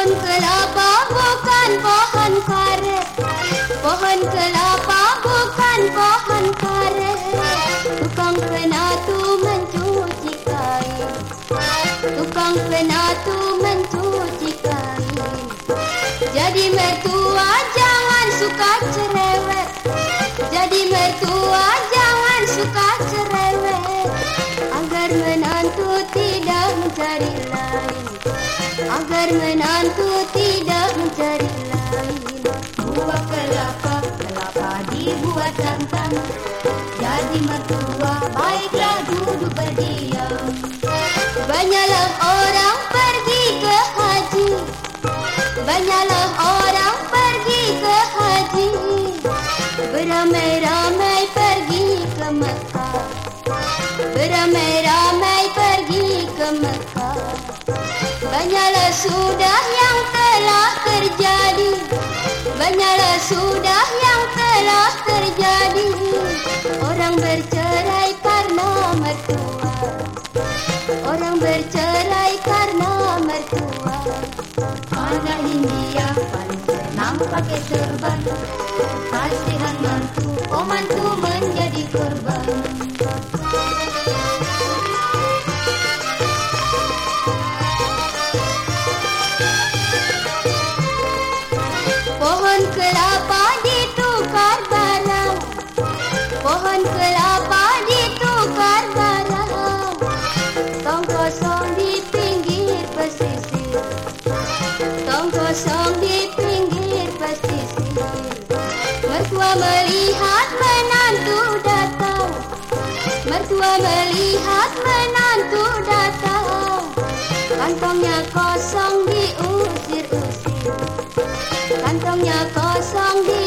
Pohon kelapa bukan pohon karet Pohon kelapa bukan pohon karet Tukang penatu mencuci kain Tukang penatu mencuci kain Jadi mertua jangan suka cerewet Jadi mertua jangan suka cerewet Agar menantu tidak mencari lain Agar menantu tidak mencari lain Buah kelapa, kelapa dibuat santan Jadi mertua baiklah duduk berdiam. Banyaklah orang pergi ke haji. Banyaklah orang pergi ke haji. Beramai-ramai pergi ke Mekah. Beramai-ramai pergi ke Mekah Banyaklah sudah yang telah terjadi. Banyaklah sudah yang telah terjadi. Orang bercerai karena mertua. Orang bercerai karena mertua. Anak India paling senang pakai serban Kasihan mantu, oh mantu kelapa ditukar barang. Pohon kelapa ditukar barang. Tong kosong di pinggir pesisir. Tong kosong di pinggir pesisir. Mertua melihat menantu datang. Mertua melihat menantu datang. Kantongnya kosong Kantongnya kosong diusir-usir